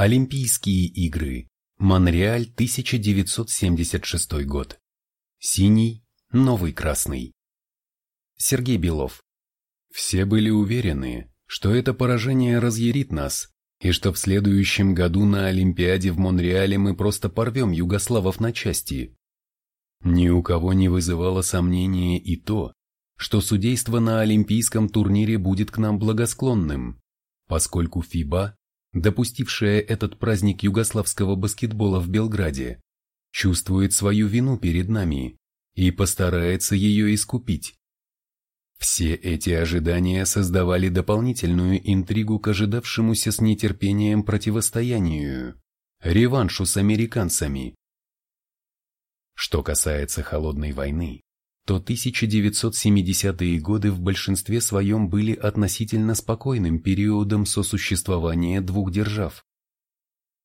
Олимпийские игры. Монреаль, 1976 год. Синий, новый красный. Сергей Белов. Все были уверены, что это поражение разъярит нас, и что в следующем году на Олимпиаде в Монреале мы просто порвем югославов на части. Ни у кого не вызывало сомнения и то, что судейство на Олимпийском турнире будет к нам благосклонным, поскольку ФИБА, допустившая этот праздник югославского баскетбола в Белграде, чувствует свою вину перед нами и постарается ее искупить. Все эти ожидания создавали дополнительную интригу к ожидавшемуся с нетерпением противостоянию, реваншу с американцами. Что касается холодной войны, то 1970-е годы в большинстве своем были относительно спокойным периодом сосуществования двух держав.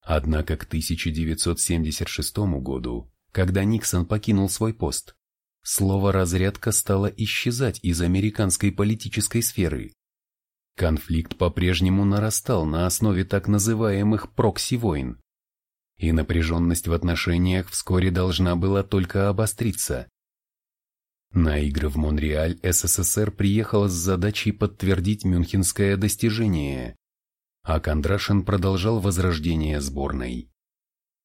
Однако к 1976 году, когда Никсон покинул свой пост, слово «разрядка» стало исчезать из американской политической сферы. Конфликт по-прежнему нарастал на основе так называемых прокси-войн, и напряженность в отношениях вскоре должна была только обостриться. На игры в Монреаль СССР приехала с задачей подтвердить мюнхенское достижение, а Кондрашин продолжал возрождение сборной.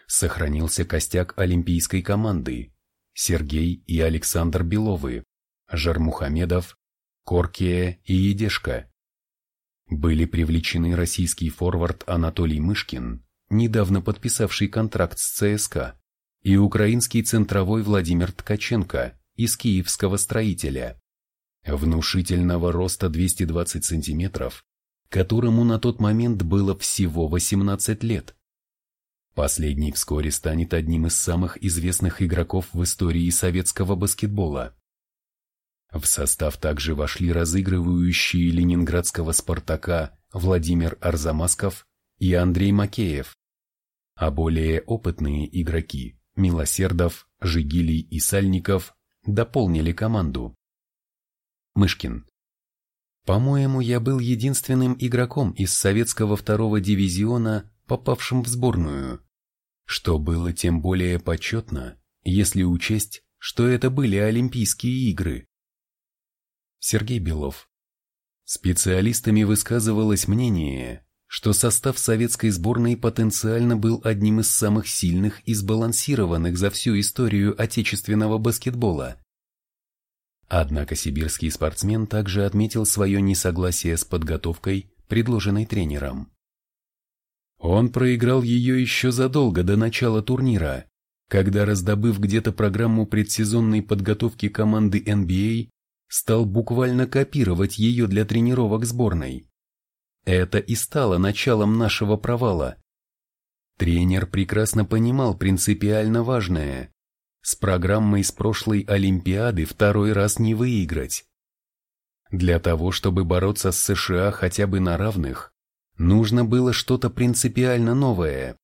Сохранился костяк олимпийской команды Сергей и Александр Беловы, Жармухамедов, Коркия и Едешка. Были привлечены российский форвард Анатолий Мышкин, недавно подписавший контракт с ЦСКА, и украинский центровой Владимир Ткаченко, из киевского строителя, внушительного роста 220 сантиметров, которому на тот момент было всего 18 лет. Последний вскоре станет одним из самых известных игроков в истории советского баскетбола. В состав также вошли разыгрывающие ленинградского «Спартака» Владимир Арзамасков и Андрей Макеев, а более опытные игроки Милосердов, Жигилий и Сальников дополнили команду. Мышкин. По-моему, я был единственным игроком из советского второго дивизиона, попавшим в сборную, что было тем более почетно, если учесть, что это были Олимпийские игры. Сергей Белов. Специалистами высказывалось мнение, что состав советской сборной потенциально был одним из самых сильных и сбалансированных за всю историю отечественного баскетбола. Однако сибирский спортсмен также отметил свое несогласие с подготовкой, предложенной тренером. Он проиграл ее еще задолго до начала турнира, когда, раздобыв где-то программу предсезонной подготовки команды NBA, стал буквально копировать ее для тренировок сборной. Это и стало началом нашего провала. Тренер прекрасно понимал принципиально важное. С программой с прошлой Олимпиады второй раз не выиграть. Для того, чтобы бороться с США хотя бы на равных, нужно было что-то принципиально новое.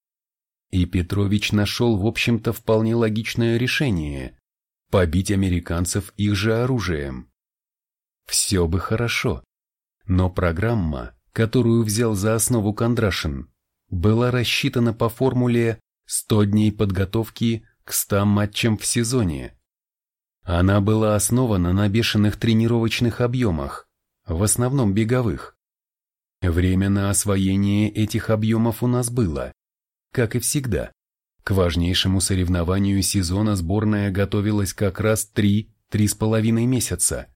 И Петрович нашел, в общем-то, вполне логичное решение – побить американцев их же оружием. Все бы хорошо, но программа, которую взял за основу Кондрашин, была рассчитана по формуле 100 дней подготовки к 100 матчам в сезоне. Она была основана на бешеных тренировочных объемах, в основном беговых. Время на освоение этих объемов у нас было, как и всегда. К важнейшему соревнованию сезона сборная готовилась как раз 3-3,5 месяца.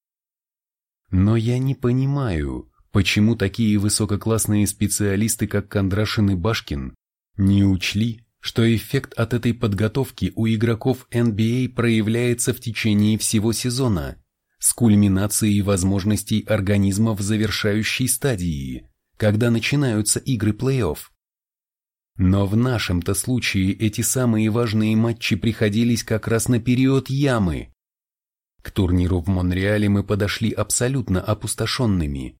Но я не понимаю, Почему такие высококлассные специалисты, как Кондрашин и Башкин, не учли, что эффект от этой подготовки у игроков NBA проявляется в течение всего сезона, с кульминацией возможностей организма в завершающей стадии, когда начинаются игры плей-офф. Но в нашем-то случае эти самые важные матчи приходились как раз на период ямы. К турниру в Монреале мы подошли абсолютно опустошенными,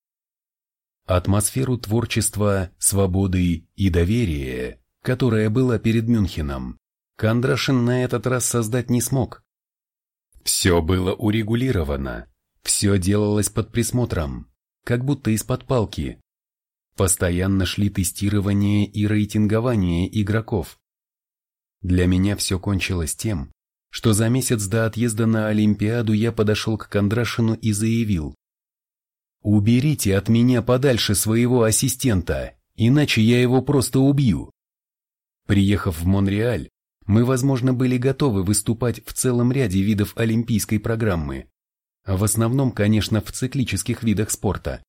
Атмосферу творчества, свободы и доверия, которая была перед Мюнхеном, Кондрашин на этот раз создать не смог. Все было урегулировано, все делалось под присмотром, как будто из-под палки. постоянно шли тестирование и рейтингование игроков. Для меня все кончилось тем, что за месяц до отъезда на Олимпиаду я подошел к Кондрашину и заявил «Уберите от меня подальше своего ассистента, иначе я его просто убью». Приехав в Монреаль, мы, возможно, были готовы выступать в целом ряде видов олимпийской программы. В основном, конечно, в циклических видах спорта.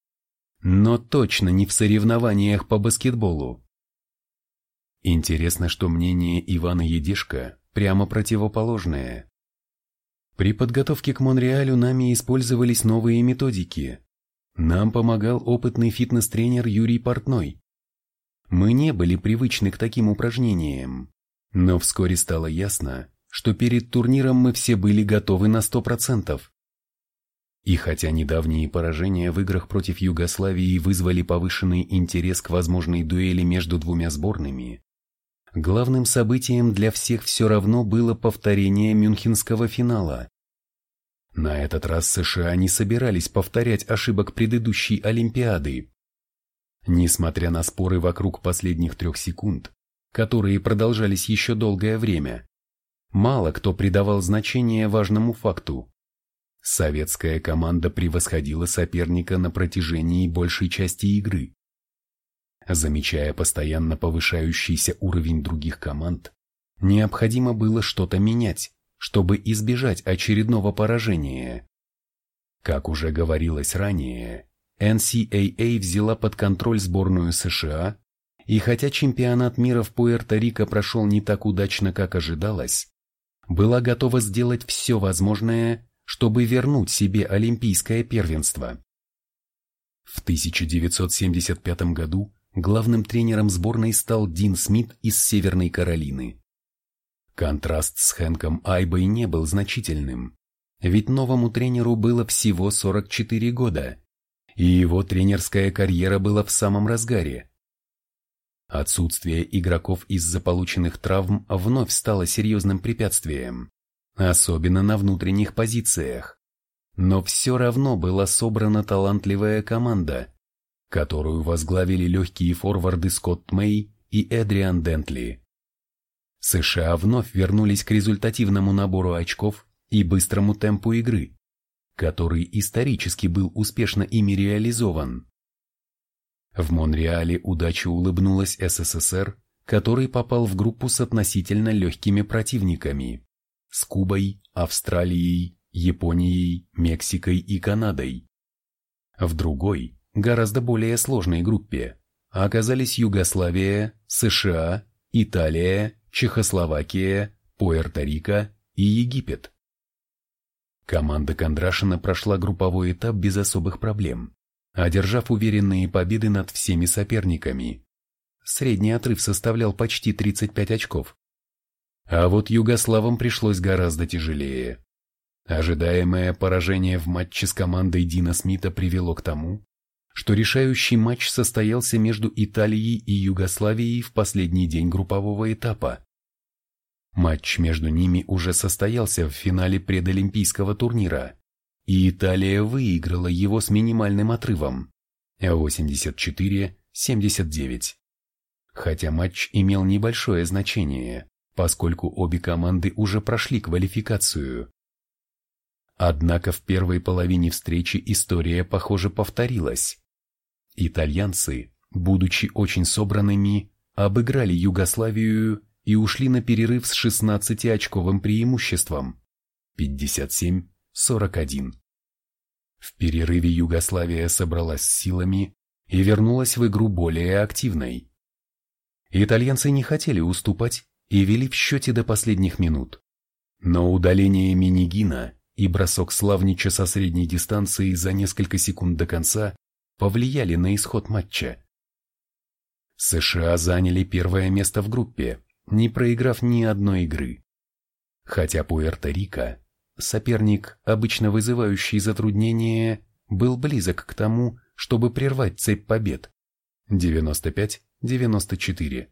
Но точно не в соревнованиях по баскетболу. Интересно, что мнение Ивана Едешко прямо противоположное. При подготовке к Монреалю нами использовались новые методики. Нам помогал опытный фитнес-тренер Юрий Портной. Мы не были привычны к таким упражнениям, но вскоре стало ясно, что перед турниром мы все были готовы на 100%. И хотя недавние поражения в играх против Югославии вызвали повышенный интерес к возможной дуэли между двумя сборными, главным событием для всех все равно было повторение мюнхенского финала. На этот раз США не собирались повторять ошибок предыдущей Олимпиады. Несмотря на споры вокруг последних трех секунд, которые продолжались еще долгое время, мало кто придавал значение важному факту. Советская команда превосходила соперника на протяжении большей части игры. Замечая постоянно повышающийся уровень других команд, необходимо было что-то менять, чтобы избежать очередного поражения. Как уже говорилось ранее, NCAA взяла под контроль сборную США, и хотя чемпионат мира в Пуэрто-Рико прошел не так удачно, как ожидалось, была готова сделать все возможное, чтобы вернуть себе олимпийское первенство. В 1975 году главным тренером сборной стал Дин Смит из Северной Каролины. Контраст с Хэнком Айбой не был значительным, ведь новому тренеру было всего 44 года, и его тренерская карьера была в самом разгаре. Отсутствие игроков из-за полученных травм вновь стало серьезным препятствием, особенно на внутренних позициях. Но все равно была собрана талантливая команда, которую возглавили легкие форварды Скотт Мэй и Эдриан Дентли. США вновь вернулись к результативному набору очков и быстрому темпу игры, который исторически был успешно ими реализован. В Монреале удача улыбнулась СССР, который попал в группу с относительно легкими противниками – с Кубой, Австралией, Японией, Мексикой и Канадой. В другой, гораздо более сложной группе оказались Югославия, США, Италия, Чехословакия, Пуэрто-Рико и Египет. Команда Кондрашина прошла групповой этап без особых проблем, одержав уверенные победы над всеми соперниками. Средний отрыв составлял почти 35 очков. А вот югославам пришлось гораздо тяжелее. Ожидаемое поражение в матче с командой Дина Смита привело к тому, что решающий матч состоялся между Италией и Югославией в последний день группового этапа. Матч между ними уже состоялся в финале предолимпийского турнира, и Италия выиграла его с минимальным отрывом – 84-79. Хотя матч имел небольшое значение, поскольку обе команды уже прошли квалификацию. Однако в первой половине встречи история, похоже, повторилась. Итальянцы, будучи очень собранными, обыграли Югославию и ушли на перерыв с 16-очковым преимуществом 57-41. В перерыве Югославия собралась с силами и вернулась в игру более активной. Итальянцы не хотели уступать и вели в счете до последних минут. Но удаление Минигина и бросок Славнича со средней дистанции за несколько секунд до конца повлияли на исход матча. США заняли первое место в группе, не проиграв ни одной игры. Хотя Пуэрто-Рико, соперник, обычно вызывающий затруднения, был близок к тому, чтобы прервать цепь побед. 95-94.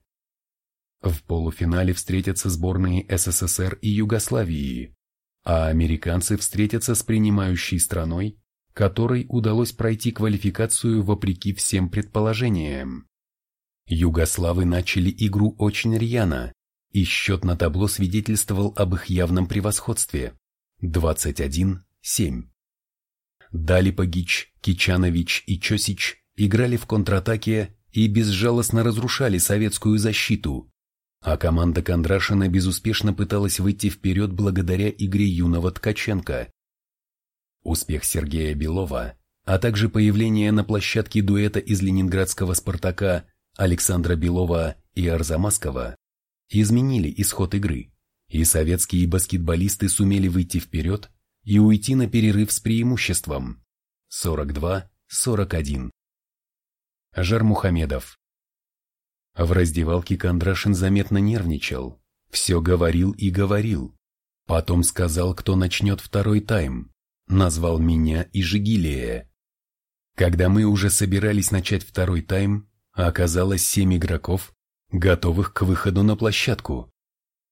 В полуфинале встретятся сборные СССР и Югославии, а американцы встретятся с принимающей страной, которой удалось пройти квалификацию вопреки всем предположениям. Югославы начали игру очень рьяно, и счет на табло свидетельствовал об их явном превосходстве – 21-7. Далипагич, Кичанович и Чосич играли в контратаке и безжалостно разрушали советскую защиту, а команда Кондрашина безуспешно пыталась выйти вперед благодаря игре юного Ткаченко. Успех Сергея Белова, а также появление на площадке дуэта из ленинградского «Спартака» Александра Белова и Арзамасского изменили исход игры, и советские баскетболисты сумели выйти вперед и уйти на перерыв с преимуществом 42-41. Жармухамедов В разделке Кондрашин заметно нервничал, все говорил и говорил. Потом сказал, кто начнет второй тайм, назвал меня и Жигилия. Когда мы уже собирались начать второй тайм, оказалось семь игроков, готовых к выходу на площадку.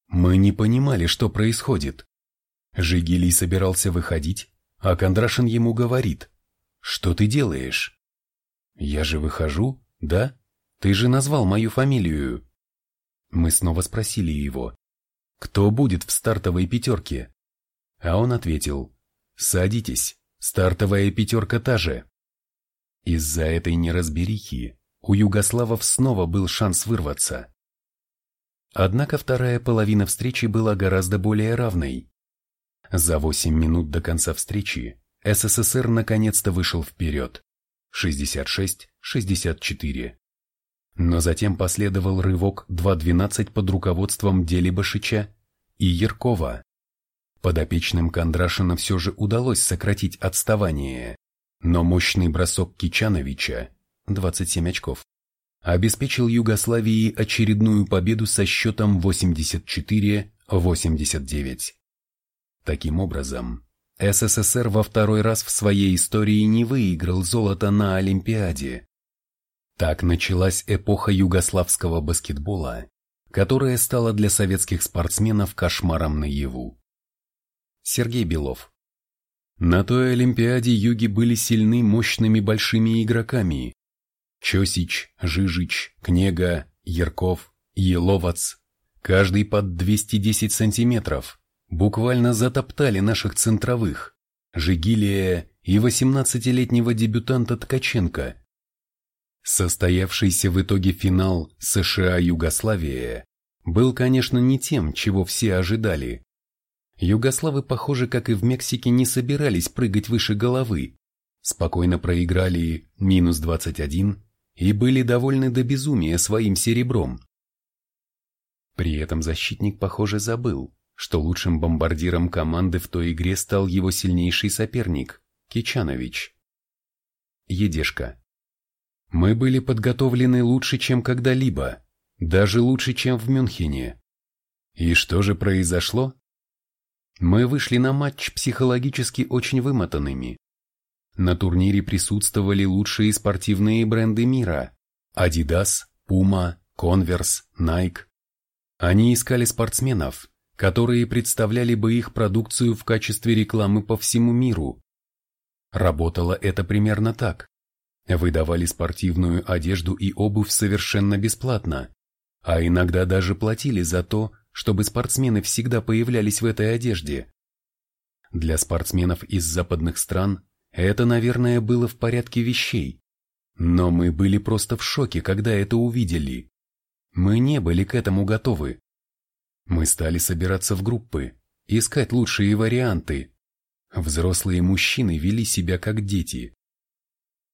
Мы не понимали, что происходит. Жигилий собирался выходить, а Кондрашин ему говорит, «Что ты делаешь?» «Я же выхожу, да? Ты же назвал мою фамилию». Мы снова спросили его, «Кто будет в стартовой пятерке?» А он ответил, «Садитесь, стартовая пятерка та же». Из-за этой неразберихи у югославов снова был шанс вырваться. Однако вторая половина встречи была гораздо более равной. За 8 минут до конца встречи СССР наконец-то вышел вперед. 66-64. Но затем последовал рывок 2-12 под руководством Делибашича и Яркова. Подопечным Кондрашина все же удалось сократить отставание, но мощный бросок Кичановича 27 очков обеспечил Югославии очередную победу со счетом 84-89. Таким образом, СССР во второй раз в своей истории не выиграл золото на Олимпиаде. Так началась эпоха югославского баскетбола, которая стала для советских спортсменов кошмаром наяву. Сергей Белов На той Олимпиаде юги были сильны мощными большими игроками. Чосич, Жижич, Кнега, Ярков, Еловац, каждый под 210 сантиметров – буквально затоптали наших центровых, Жигилия и 18-летнего дебютанта Ткаченко. Состоявшийся в итоге финал США-Югославия был, конечно, не тем, чего все ожидали. Югославы, похоже, как и в Мексике, не собирались прыгать выше головы, спокойно проиграли минус 21 и были довольны до безумия своим серебром. При этом защитник, похоже, забыл, что лучшим бомбардиром команды в той игре стал его сильнейший соперник – Кичанович. Едешка. Мы были подготовлены лучше, чем когда-либо, даже лучше, чем в Мюнхене. И что же произошло? Мы вышли на матч психологически очень вымотанными. На турнире присутствовали лучшие спортивные бренды мира – Adidas, Puma, Converse, Nike. Они искали спортсменов, которые представляли бы их продукцию в качестве рекламы по всему миру. Работало это примерно так. Выдавали спортивную одежду и обувь совершенно бесплатно, а иногда даже платили за то, чтобы спортсмены всегда появлялись в этой одежде. Для спортсменов из западных стран это, наверное, было в порядке вещей. Но мы были просто в шоке, когда это увидели. Мы не были к этому готовы. Мы стали собираться в группы, искать лучшие варианты. Взрослые мужчины вели себя как дети.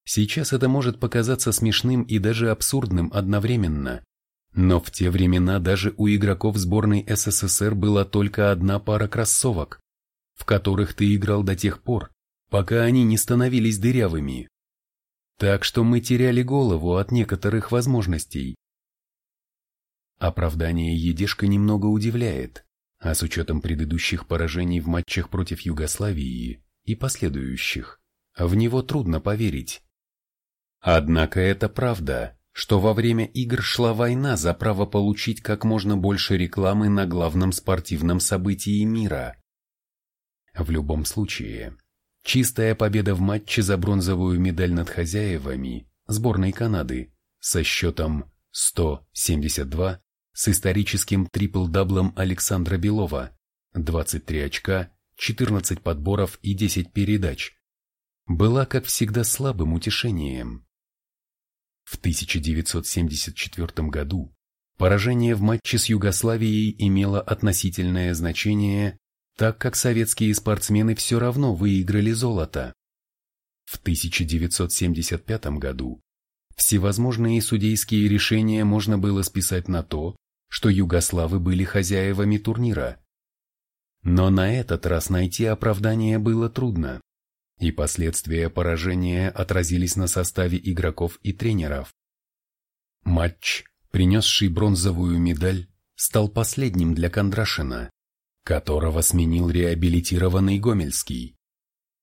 Сейчас это может показаться смешным и даже абсурдным одновременно. Но в те времена даже у игроков сборной СССР была только одна пара кроссовок, в которых ты играл до тех пор, пока они не становились дырявыми. Так что мы теряли голову от некоторых возможностей. Оправдание Едешка немного удивляет, а с учетом предыдущих поражений в матчах против Югославии и последующих, в него трудно поверить. Однако это правда, что во время игр шла война за право получить как можно больше рекламы на главном спортивном событии мира. В любом случае, чистая победа в матче за бронзовую медаль над хозяевами, сборной Канады, со счетом 172 с историческим трипл-даблом Александра Белова, 23 очка, 14 подборов и 10 передач, была, как всегда, слабым утешением. В 1974 году поражение в матче с Югославией имело относительное значение, так как советские спортсмены все равно выиграли золото. В 1975 году всевозможные судейские решения можно было списать на то, что югославы были хозяевами турнира. Но на этот раз найти оправдание было трудно, и последствия поражения отразились на составе игроков и тренеров. Матч, принесший бронзовую медаль, стал последним для Кондрашина, которого сменил реабилитированный Гомельский.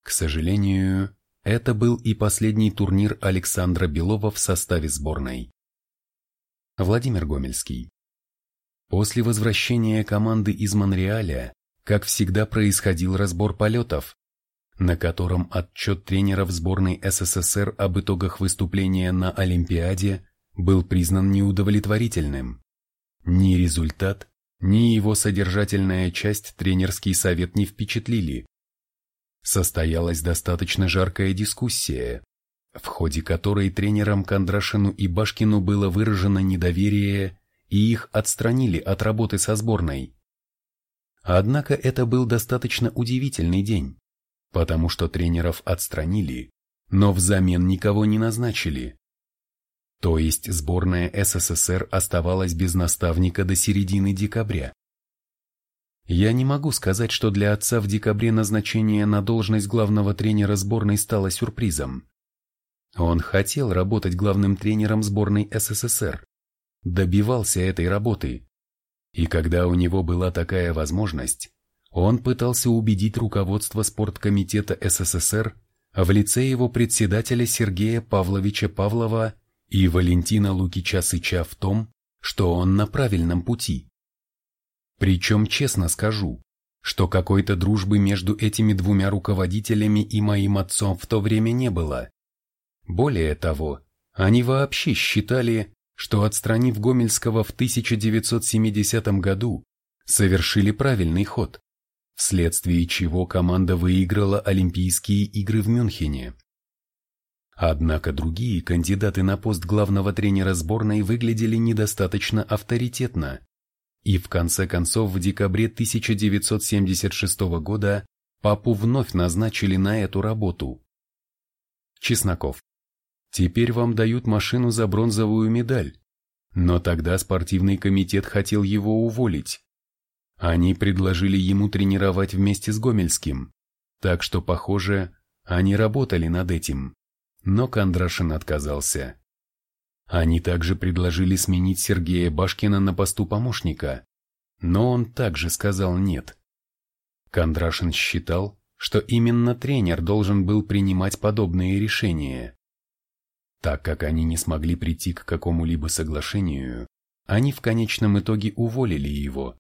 К сожалению, это был и последний турнир Александра Белова в составе сборной. Владимир Гомельский После возвращения команды из Монреаля, как всегда, происходил разбор полетов, на котором отчет тренеров сборной СССР об итогах выступления на Олимпиаде был признан неудовлетворительным. Ни результат, ни его содержательная часть тренерский совет не впечатлили. Состоялась достаточно жаркая дискуссия, в ходе которой тренерам Кондрашину и Башкину было выражено недоверие и их отстранили от работы со сборной. Однако это был достаточно удивительный день, потому что тренеров отстранили, но взамен никого не назначили. То есть сборная СССР оставалась без наставника до середины декабря. Я не могу сказать, что для отца в декабре назначение на должность главного тренера сборной стало сюрпризом. Он хотел работать главным тренером сборной СССР, добивался этой работы. И когда у него была такая возможность, он пытался убедить руководство спорткомитета СССР в лице его председателя Сергея Павловича Павлова и Валентина Лукича Сыча в том, что он на правильном пути. Причем честно скажу, что какой-то дружбы между этими двумя руководителями и моим отцом в то время не было. Более того, они вообще считали, что отстранив Гомельского в 1970 году, совершили правильный ход, вследствие чего команда выиграла Олимпийские игры в Мюнхене. Однако другие кандидаты на пост главного тренера сборной выглядели недостаточно авторитетно, и в конце концов в декабре 1976 года папу вновь назначили на эту работу. Чесноков. Теперь вам дают машину за бронзовую медаль. Но тогда спортивный комитет хотел его уволить. Они предложили ему тренировать вместе с Гомельским. Так что, похоже, они работали над этим. Но Кондрашин отказался. Они также предложили сменить Сергея Башкина на посту помощника. Но он также сказал нет. Кондрашин считал, что именно тренер должен был принимать подобные решения. Так как они не смогли прийти к какому-либо соглашению, они в конечном итоге уволили его.